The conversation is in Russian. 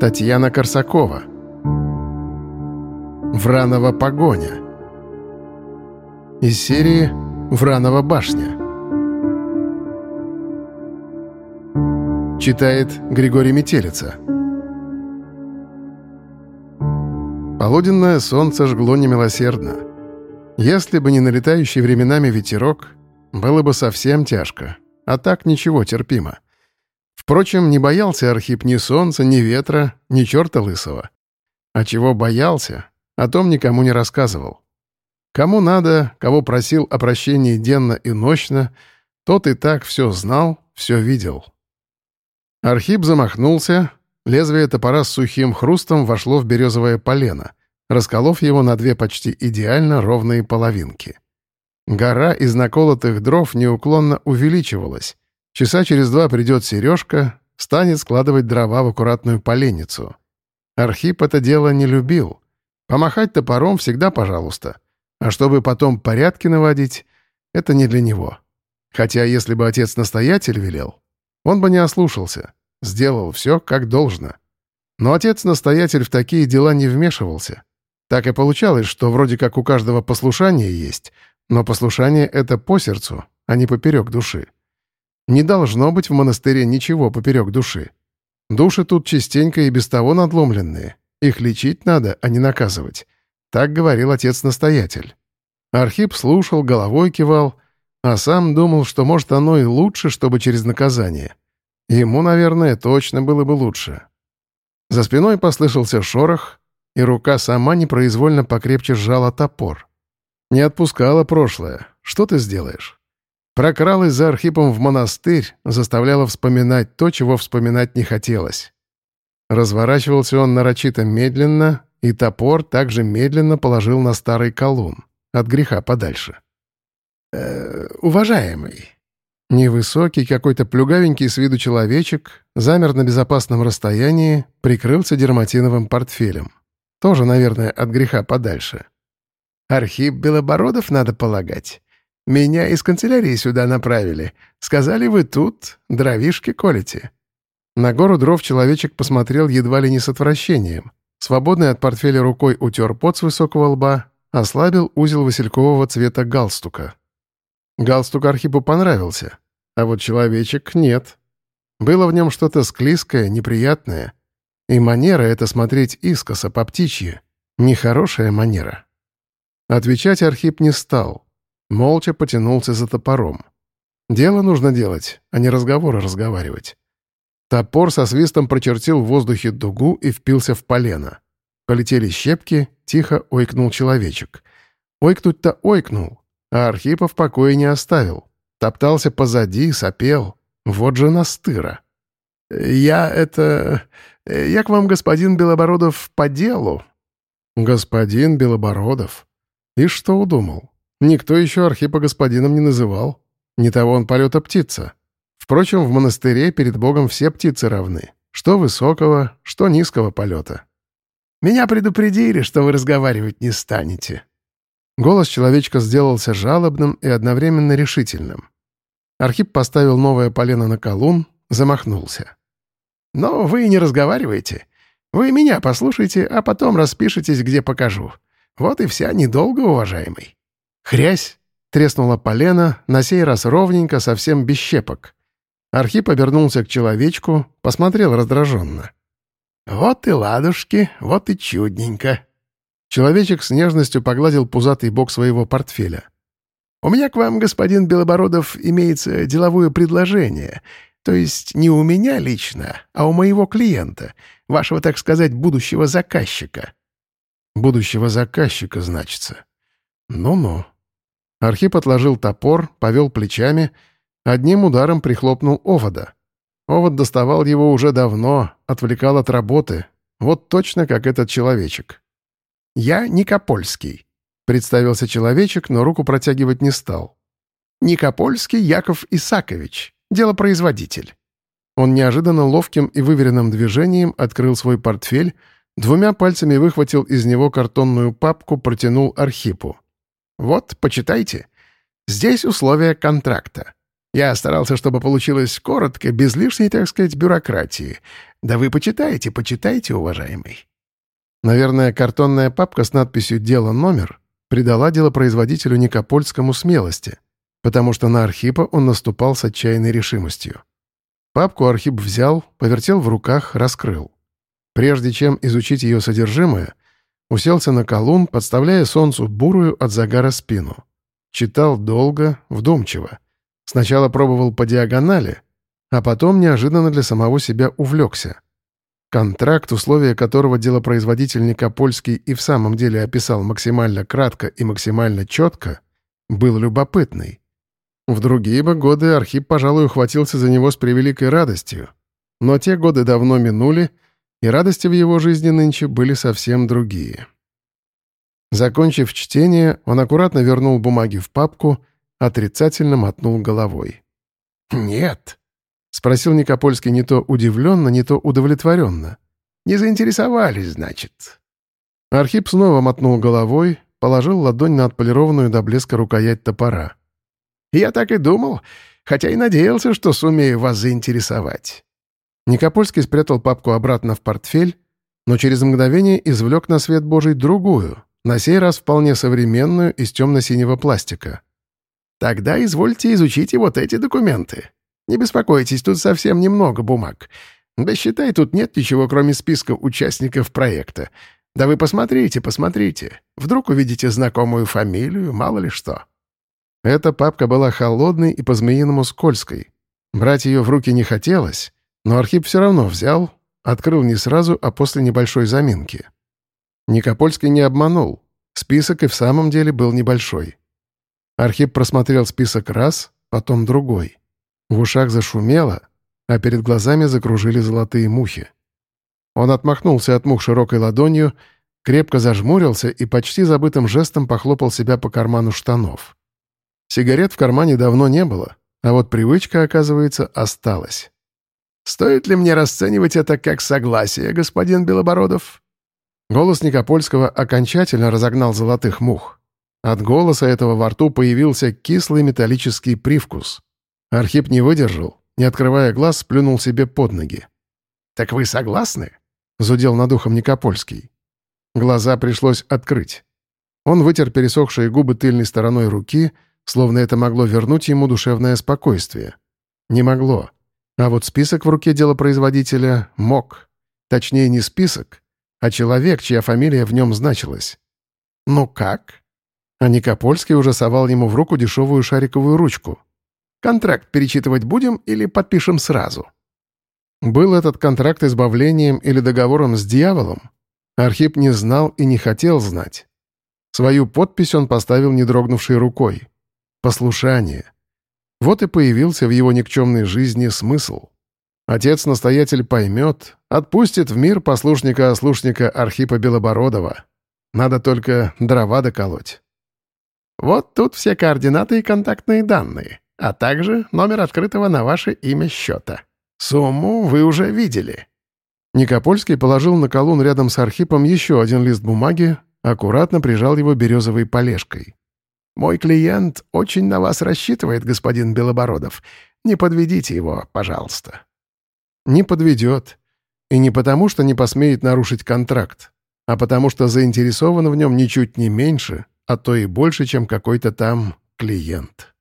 Татьяна Корсакова. Вранова погоня. Из серии «Вранова башня». Читает Григорий Метелица. Полуденное солнце жгло немилосердно. Если бы не налетающий временами ветерок, было бы совсем тяжко. А так ничего, терпимо. Впрочем, не боялся Архип ни солнца, ни ветра, ни черта лысого. А чего боялся, о том никому не рассказывал. Кому надо, кого просил о прощении денно и ночно, тот и так все знал, все видел. Архип замахнулся, лезвие топора с сухим хрустом вошло в березовое полено, расколов его на две почти идеально ровные половинки. Гора из наколотых дров неуклонно увеличивалась, Часа через два придет Сережка, станет складывать дрова в аккуратную поленницу. Архип это дело не любил. Помахать топором всегда пожалуйста. А чтобы потом порядки наводить, это не для него. Хотя если бы отец-настоятель велел, он бы не ослушался, сделал все как должно. Но отец-настоятель в такие дела не вмешивался. Так и получалось, что вроде как у каждого послушание есть, но послушание — это по сердцу, а не поперек души. Не должно быть в монастыре ничего поперек души. Души тут частенько и без того надломленные. Их лечить надо, а не наказывать. Так говорил отец-настоятель. Архип слушал, головой кивал, а сам думал, что, может, оно и лучше, чтобы через наказание. Ему, наверное, точно было бы лучше. За спиной послышался шорох, и рука сама непроизвольно покрепче сжала топор. Не отпускала прошлое. Что ты сделаешь? Прокралась за Архипом в монастырь, заставляла вспоминать то, чего вспоминать не хотелось. Разворачивался он нарочито медленно, и топор также медленно положил на старый колун, от греха подальше. «Э, «Уважаемый», Невысокий, какой-то плюгавенький с виду человечек, замер на безопасном расстоянии, прикрылся дерматиновым портфелем. Тоже, наверное, от греха подальше. «Архип Белобородов, надо полагать. Меня из канцелярии сюда направили. Сказали, вы тут, дровишки колите». На гору дров человечек посмотрел едва ли не с отвращением. Свободный от портфеля рукой утер пот с высокого лба, ослабил узел василькового цвета галстука. Галстук Архипу понравился, а вот человечек нет. Было в нем что-то склизкое, неприятное. И манера — это смотреть искоса по птичьи. Нехорошая манера. Отвечать Архип не стал — Молча потянулся за топором. Дело нужно делать, а не разговоры разговаривать. Топор со свистом прочертил в воздухе дугу и впился в полено. Полетели щепки, тихо ойкнул человечек. Ойкнуть-то ойкнул, а Архипа в покое не оставил. Топтался позади, сопел. Вот же настыра. «Я это... Я к вам, господин Белобородов, по делу». «Господин Белобородов? И что удумал? Никто еще Архипа господином не называл. Не того он полета птица. Впрочем, в монастыре перед Богом все птицы равны. Что высокого, что низкого полета. «Меня предупредили, что вы разговаривать не станете». Голос человечка сделался жалобным и одновременно решительным. Архип поставил новое полено на колун, замахнулся. «Но вы не разговариваете. Вы меня послушайте, а потом распишитесь, где покажу. Вот и вся недолго, уважаемый». Хрясь! Треснула полено, на сей раз ровненько, совсем без щепок. Архип обернулся к человечку, посмотрел раздраженно. «Вот и ладушки, вот и чудненько». Человечек с нежностью погладил пузатый бок своего портфеля. «У меня к вам, господин Белобородов, имеется деловое предложение. То есть не у меня лично, а у моего клиента, вашего, так сказать, будущего заказчика». «Будущего заказчика, значится. Ну-ну». Архип отложил топор, повел плечами, одним ударом прихлопнул овода. Овод доставал его уже давно, отвлекал от работы. Вот точно как этот человечек. «Я Никопольский», — представился человечек, но руку протягивать не стал. «Никопольский Яков Исакович, делопроизводитель». Он неожиданно ловким и выверенным движением открыл свой портфель, двумя пальцами выхватил из него картонную папку, протянул Архипу. Вот, почитайте. Здесь условия контракта. Я старался, чтобы получилось коротко, без лишней, так сказать, бюрократии. Да вы почитайте, почитайте, уважаемый». Наверное, картонная папка с надписью «Дело номер» придала делопроизводителю Никопольскому смелости, потому что на Архипа он наступал с отчаянной решимостью. Папку Архип взял, повертел в руках, раскрыл. Прежде чем изучить ее содержимое, уселся на колун, подставляя солнцу бурую от загара спину. Читал долго, вдумчиво. Сначала пробовал по диагонали, а потом неожиданно для самого себя увлекся. Контракт, условия которого делопроизводитель Никопольский и в самом деле описал максимально кратко и максимально четко, был любопытный. В другие бы годы Архип, пожалуй, ухватился за него с превеликой радостью. Но те годы давно минули, и радости в его жизни нынче были совсем другие. Закончив чтение, он аккуратно вернул бумаги в папку, отрицательно мотнул головой. «Нет», — спросил Никопольский не то удивленно, не то удовлетворенно. «Не заинтересовались, значит». Архип снова мотнул головой, положил ладонь на отполированную до блеска рукоять топора. «Я так и думал, хотя и надеялся, что сумею вас заинтересовать». Никопольский спрятал папку обратно в портфель, но через мгновение извлек на свет Божий другую, на сей раз вполне современную из темно-синего пластика. «Тогда извольте изучить и вот эти документы. Не беспокойтесь, тут совсем немного бумаг. Да считай, тут нет ничего, кроме списка участников проекта. Да вы посмотрите, посмотрите. Вдруг увидите знакомую фамилию, мало ли что». Эта папка была холодной и по-змеиному скользкой. Брать ее в руки не хотелось, но Архип все равно взял, открыл не сразу, а после небольшой заминки. Никопольский не обманул. Список и в самом деле был небольшой. Архип просмотрел список раз, потом другой. В ушах зашумело, а перед глазами закружили золотые мухи. Он отмахнулся от мух широкой ладонью, крепко зажмурился и почти забытым жестом похлопал себя по карману штанов. Сигарет в кармане давно не было, а вот привычка, оказывается, осталась. «Стоит ли мне расценивать это как согласие, господин Белобородов?» Голос Никопольского окончательно разогнал золотых мух. От голоса этого во рту появился кислый металлический привкус. Архип не выдержал, не открывая глаз, сплюнул себе под ноги. «Так вы согласны?» — зудел над ухом Никопольский. Глаза пришлось открыть. Он вытер пересохшие губы тыльной стороной руки, словно это могло вернуть ему душевное спокойствие. Не могло. А вот список в руке делопроизводителя мог. Точнее, не список, а человек, чья фамилия в нем значилась. «Ну как?» А Никопольский уже совал ему в руку дешевую шариковую ручку. «Контракт перечитывать будем или подпишем сразу?» Был этот контракт избавлением или договором с дьяволом? Архип не знал и не хотел знать. Свою подпись он поставил не дрогнувшей рукой. Послушание. Вот и появился в его никчемной жизни смысл. Отец-настоятель поймет, отпустит в мир послушника-ослушника Архипа Белобородова. Надо только дрова доколоть. Вот тут все координаты и контактные данные, а также номер открытого на ваше имя счета. Сумму вы уже видели. Никопольский положил на колун рядом с Архипом еще один лист бумаги, аккуратно прижал его березовой полежкой. «Мой клиент очень на вас рассчитывает, господин Белобородов. Не подведите его, пожалуйста». «Не подведет. И не потому, что не посмеет нарушить контракт, а потому что заинтересован в нем ничуть не меньше, а то и больше, чем какой-то там клиент».